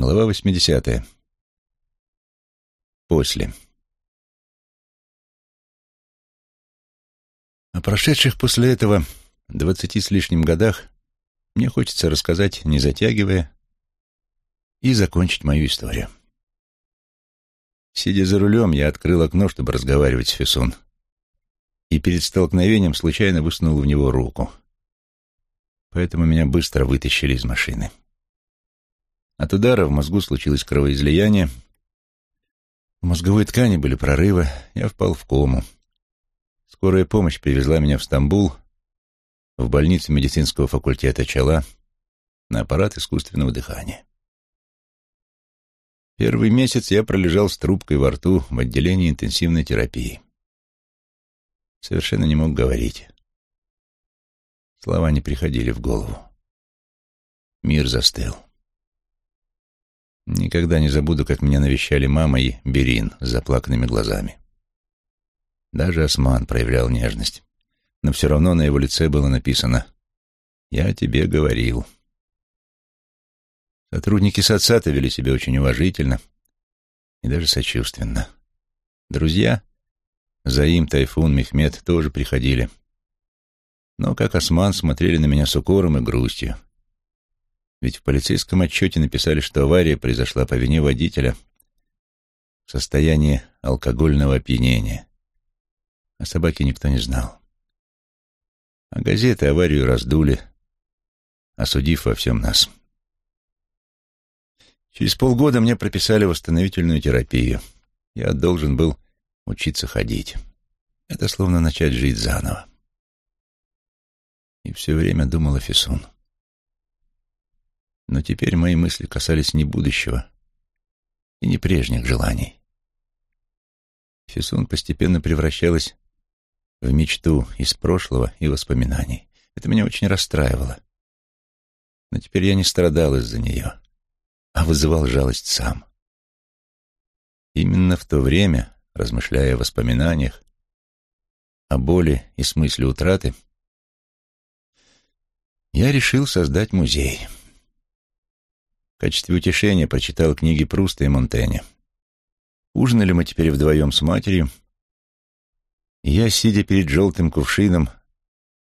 Глава 80. После. О прошедших после этого двадцати с лишним годах мне хочется рассказать, не затягивая, и закончить мою историю. Сидя за рулем, я открыл окно, чтобы разговаривать с Фессон, и перед столкновением случайно высунул в него руку. Поэтому меня быстро вытащили из машины. От удара в мозгу случилось кровоизлияние. В мозговой ткани были прорывы, я впал в кому. Скорая помощь привезла меня в Стамбул, в больницу медицинского факультета Чала, на аппарат искусственного дыхания. Первый месяц я пролежал с трубкой во рту в отделении интенсивной терапии. Совершенно не мог говорить. Слова не приходили в голову. Мир застыл. Никогда не забуду, как меня навещали мама и Берин с заплаканными глазами. Даже Осман проявлял нежность, но все равно на его лице было написано «Я тебе говорил». Сотрудники соцсата вели себя очень уважительно и даже сочувственно. Друзья, Заим, Тайфун, Мехмед тоже приходили. Но, как Осман, смотрели на меня с укором и грустью. Ведь в полицейском отчете написали, что авария произошла по вине водителя в состоянии алкогольного опьянения. О собаке никто не знал. А газеты аварию раздули, осудив во всем нас. Через полгода мне прописали восстановительную терапию. Я должен был учиться ходить. Это словно начать жить заново. И все время думал о Фисун. Но теперь мои мысли касались не будущего и не прежних желаний. Фисун постепенно превращалась в мечту из прошлого и воспоминаний. Это меня очень расстраивало. Но теперь я не страдал из-за нее, а вызывал жалость сам. Именно в то время, размышляя о воспоминаниях, о боли и смысле утраты, я решил создать музей — в качестве утешения прочитал книги Пруста и Монтэня. Ужинали мы теперь вдвоем с матерью, я, сидя перед желтым кувшином,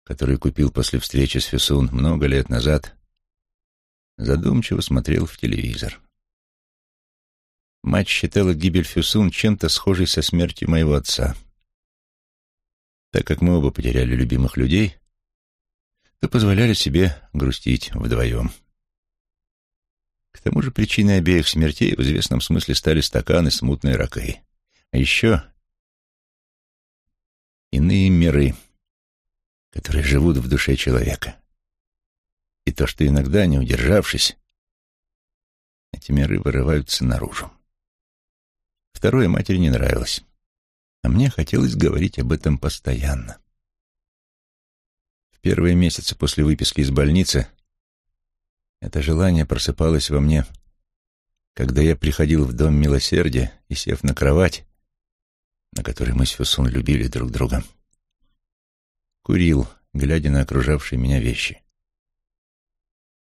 который купил после встречи с Фесун много лет назад, задумчиво смотрел в телевизор. Мать считала гибель Фюсун чем-то схожей со смертью моего отца. Так как мы оба потеряли любимых людей, то позволяли себе грустить вдвоем. К тому же причиной обеих смертей в известном смысле стали стаканы с мутной ракой. А еще иные миры, которые живут в душе человека. И то, что иногда, не удержавшись, эти миры вырываются наружу. Второе матери не нравилось, а мне хотелось говорить об этом постоянно. В первые месяцы после выписки из больницы это желание просыпалось во мне, когда я приходил в дом милосердия и, сев на кровать, на которой мы с Фюсун любили друг друга, курил, глядя на окружавшие меня вещи.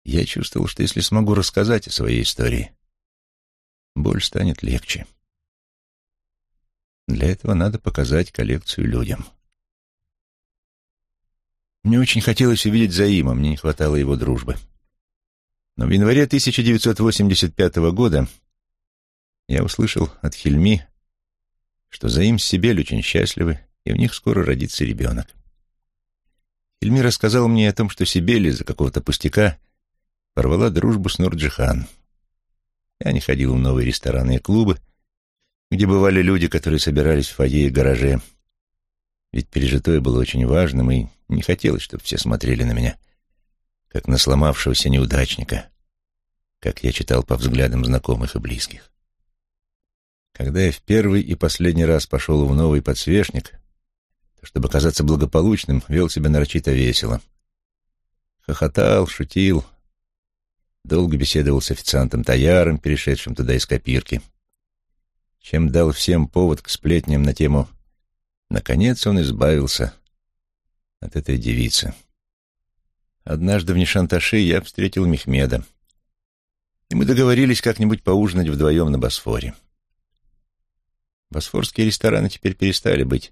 Я чувствовал, что если смогу рассказать о своей истории, боль станет легче. Для этого надо показать коллекцию людям. Мне очень хотелось увидеть Заима, мне не хватало его дружбы. Но в январе 1985 года я услышал от Хельми, что Заим с Сибель очень счастливы, и у них скоро родится ребенок. Хельми рассказал мне о том, что Сибель из-за какого-то пустяка порвала дружбу с Нурджихан. Я не ходил в новые рестораны и клубы, где бывали люди, которые собирались в фойе и гараже. Ведь пережитое было очень важным, и не хотелось, чтобы все смотрели на меня — как на сломавшегося неудачника, как я читал по взглядам знакомых и близких. Когда я в первый и последний раз пошел в новый подсвечник, то, чтобы казаться благополучным, вел себя нарочито весело. Хохотал, шутил, долго беседовал с официантом Таяром, перешедшим туда из копирки, чем дал всем повод к сплетням на тему «Наконец он избавился от этой девицы». Однажды в Нишанташи я встретил Мехмеда. И мы договорились как-нибудь поужинать вдвоем на Босфоре. Босфорские рестораны теперь перестали быть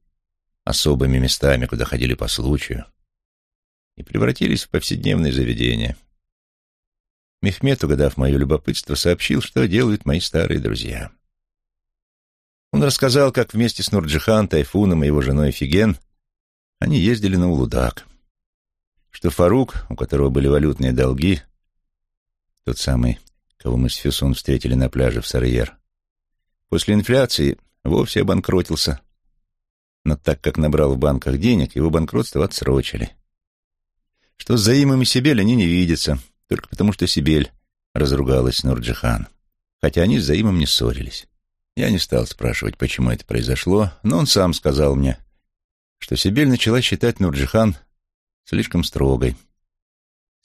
особыми местами, куда ходили по случаю, и превратились в повседневные заведения. Мехмед, угадав мое любопытство, сообщил, что делают мои старые друзья. Он рассказал, как вместе с Нурджихан, Тайфуном и его женой Фиген они ездили на Улудак, что Фарук, у которого были валютные долги, тот самый, кого мы с Фюсун встретили на пляже в Сарьер, после инфляции вовсе обанкротился, но так как набрал в банках денег, его банкротство отсрочили. Что с Заимом и Сибель они не видятся, только потому что Сибель разругалась с Нурджихан, хотя они с Заимом не ссорились. Я не стал спрашивать, почему это произошло, но он сам сказал мне, что Сибель начала считать Нурджихан слишком строгой.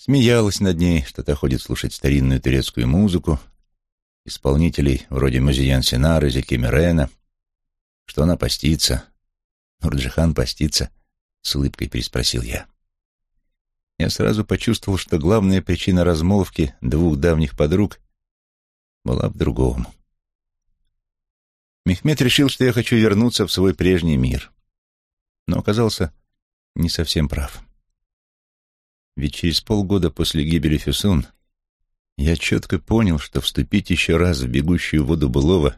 Смеялась над ней, что та ходит слушать старинную турецкую музыку, исполнителей вроде Музиян Синара, Зеки Мирена, что она постится. Нурджихан постится, с улыбкой переспросил я. Я сразу почувствовал, что главная причина размолвки двух давних подруг была в другом — Мехмед решил, что я хочу вернуться в свой прежний мир. Но оказался не совсем прав. Ведь через полгода после гибели Фюсун я четко понял, что вступить еще раз в бегущую воду былого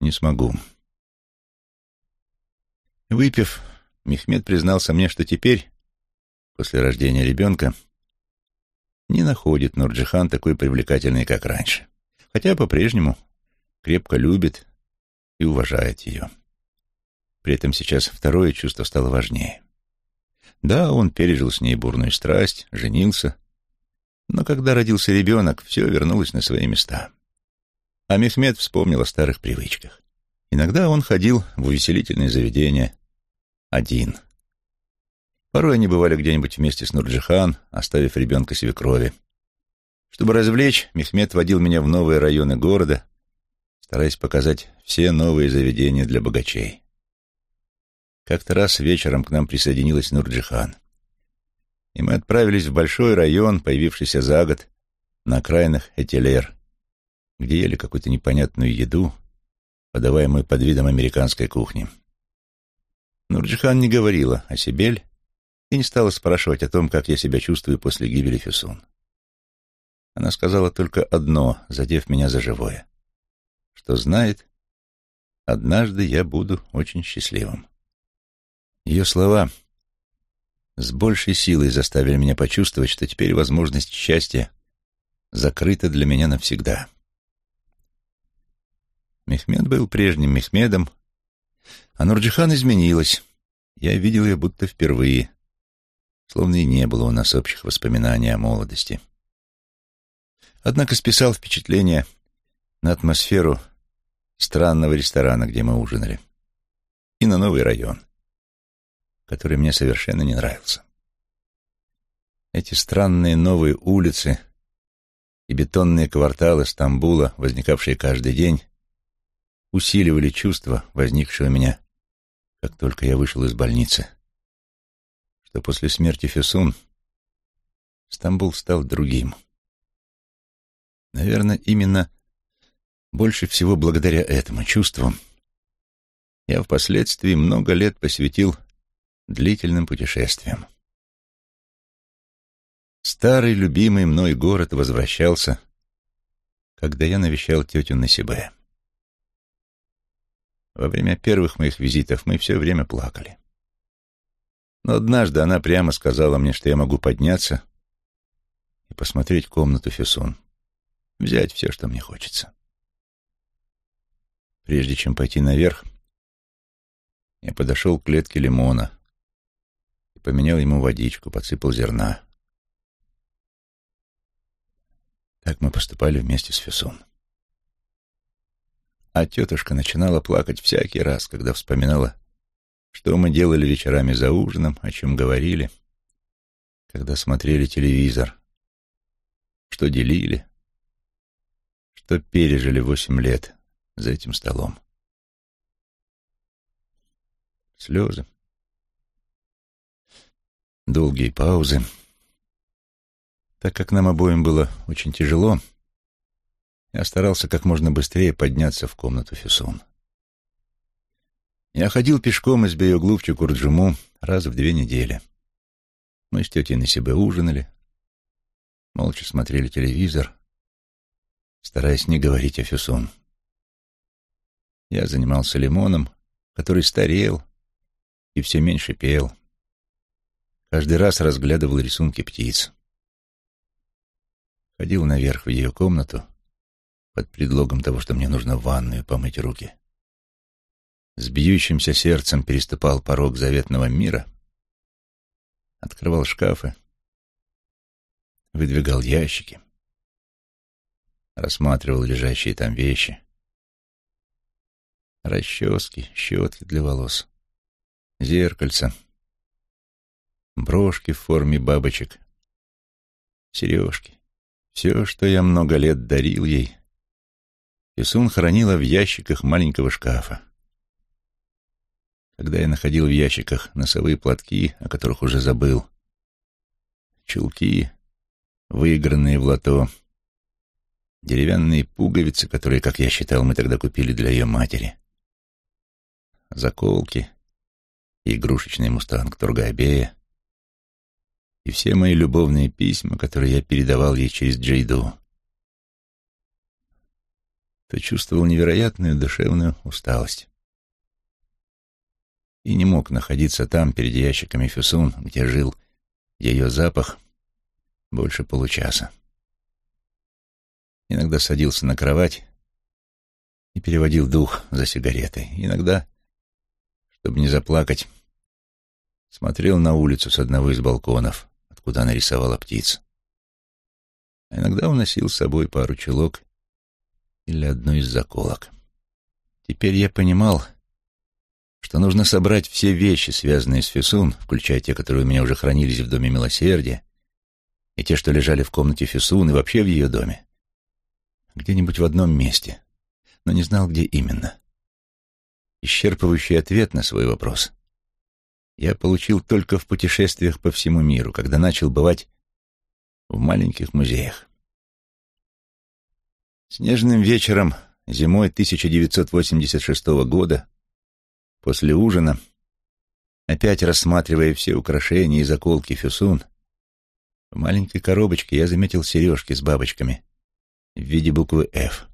не смогу. Выпив, Мехмед признался мне, что теперь, после рождения ребенка, не находит Нурджихан такой привлекательной, как раньше. Хотя по-прежнему крепко любит и уважает ее. При этом сейчас второе чувство стало важнее. Да, он пережил с ней бурную страсть, женился, но когда родился ребенок, все вернулось на свои места. А Мехмед вспомнил о старых привычках. Иногда он ходил в увеселительные заведения один. Порой они бывали где-нибудь вместе с Нурджихан, оставив ребенка свекрови. Чтобы развлечь, Мехмед водил меня в новые районы города, стараясь показать все новые заведения для богачей. Как-то раз вечером к нам присоединилась Нурджихан, и мы отправились в большой район, появившийся за год на окраинах Этилер, где ели какую-то непонятную еду, подаваемую под видом американской кухни. Нурджихан не говорила о Сибель и не стала спрашивать о том, как я себя чувствую после гибели Фюсун. Она сказала только одно, задев меня за живое что знает, однажды я буду очень счастливым. Ее слова с большей силой заставили меня почувствовать, что теперь возможность счастья закрыта для меня навсегда. Мехмед был прежним Мехмедом, а Нурджихан изменилась. Я видел ее будто впервые, словно и не было у нас общих воспоминаний о молодости. Однако списал впечатление на атмосферу странного ресторана, где мы ужинали, и на новый район, который мне совершенно не нравился. Эти странные новые улицы и бетонные кварталы Стамбула, возникавшие каждый день, усиливали чувство, возникшее у меня, как только я вышел из больницы, что после смерти Фесун Стамбул стал другим. Наверное, именно больше всего благодаря этому чувству я впоследствии много лет посвятил длительным путешествиям. Старый любимый мной город возвращался, когда я навещал тетю Насибе. Во время первых моих визитов мы все время плакали. Но однажды она прямо сказала мне, что я могу подняться и посмотреть комнату Фюсун, взять все, что мне хочется. Прежде чем пойти наверх, я подошел к клетке лимона поменял ему водичку, подсыпал зерна. Так мы поступали вместе с Фессон. А тетушка начинала плакать всякий раз, когда вспоминала, что мы делали вечерами за ужином, о чем говорили, когда смотрели телевизор, что делили, что пережили восемь лет за этим столом. Слезы. Долгие паузы. Так как нам обоим было очень тяжело, Я старался как можно быстрее подняться в комнату Фюсун. Я ходил пешком из Беюглу в Чукурджуму раз в две недели. Мы с тетей на себе ужинали, молча смотрели телевизор, стараясь не говорить о Фюсун. Я занимался лимоном, который старел и все меньше пел. Каждый раз разглядывал рисунки птиц. Ходил наверх в ее комнату под предлогом того, что мне нужно в ванную помыть руки. С бьющимся сердцем переступал порог заветного мира, открывал шкафы, выдвигал ящики, рассматривал лежащие там вещи. Расчески, щетки для волос, зеркальца, брошки в форме бабочек, сережки. Все, что я много лет дарил ей, Исун хранила в ящиках маленького шкафа. Когда я находил в ящиках носовые платки, о которых уже забыл, чулки, выигранные в лото, деревянные пуговицы, которые, как я считал, мы тогда купили для ее матери, заколки, игрушечный мустанг Тургайбея и все мои любовные письма, которые я передавал ей через Джейду, то чувствовал невероятную душевную усталость и не мог находиться там, перед ящиками Фюсун, где жил ее запах, больше получаса. Иногда садился на кровать и переводил дух за сигаретой. Иногда, чтобы не заплакать, смотрел на улицу с одного из балконов, откуда она рисовала птиц. А иногда уносил с собой пару чулок или одну из заколок. Теперь я понимал, что нужно собрать все вещи, связанные с Фисун, включая те, которые у меня уже хранились в Доме Милосердия, и те, что лежали в комнате Фисун и вообще в ее доме, где-нибудь в одном месте, но не знал, где именно. Исчерпывающий ответ на свой вопрос я получил только в путешествиях по всему миру, когда начал бывать в маленьких музеях. Снежным вечером зимой 1986 года После ужина, опять рассматривая все украшения и заколки Фюсун, в маленькой коробочке я заметил сережки с бабочками в виде буквы «Ф»,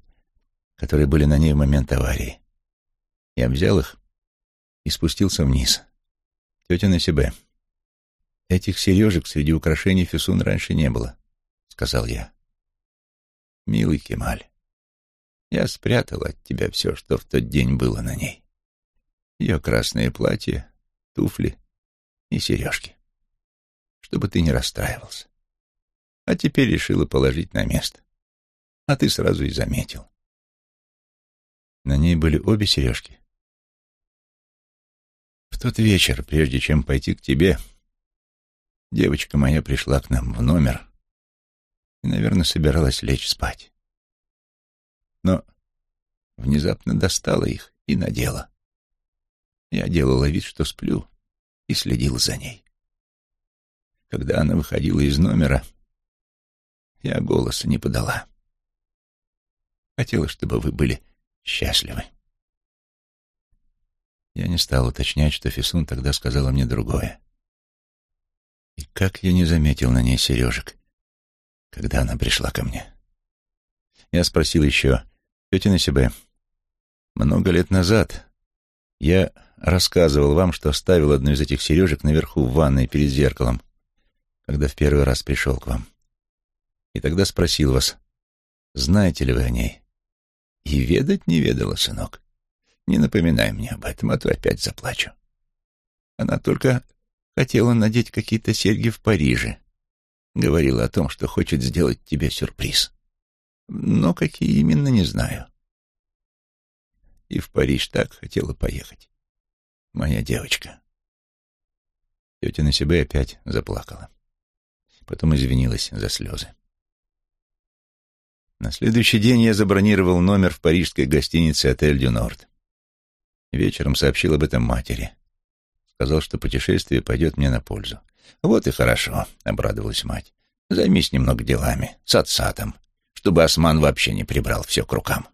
которые были на ней в момент аварии. Я взял их и спустился вниз. Тетя на себе. Этих сережек среди украшений Фюсун раньше не было, — сказал я. Милый Кемаль, я спрятал от тебя все, что в тот день было на ней ее красное платье, туфли и сережки, чтобы ты не расстраивался. А теперь решила положить на место. А ты сразу и заметил. На ней были обе сережки. В тот вечер, прежде чем пойти к тебе, девочка моя пришла к нам в номер и, наверное, собиралась лечь спать. Но внезапно достала их и надела. Я делала вид, что сплю, и следил за ней. Когда она выходила из номера, я голоса не подала. Хотела, чтобы вы были счастливы. Я не стал уточнять, что Фисун тогда сказала мне другое. И как я не заметил на ней сережек, когда она пришла ко мне. Я спросил еще, тетя на себе, много лет назад я рассказывал вам, что оставил одну из этих сережек наверху в ванной перед зеркалом, когда в первый раз пришел к вам. И тогда спросил вас, знаете ли вы о ней? И ведать не ведала, сынок. Не напоминай мне об этом, а то опять заплачу. Она только хотела надеть какие-то серьги в Париже. Говорила о том, что хочет сделать тебе сюрприз. Но какие именно, не знаю. И в Париж так хотела поехать моя девочка. Тетя на себе опять заплакала. Потом извинилась за слезы. На следующий день я забронировал номер в парижской гостинице «Отель Дю Норд». Вечером сообщил об этом матери. Сказал, что путешествие пойдет мне на пользу. «Вот и хорошо», — обрадовалась мать. «Займись немного делами, с отцатом, чтобы Осман вообще не прибрал все к рукам.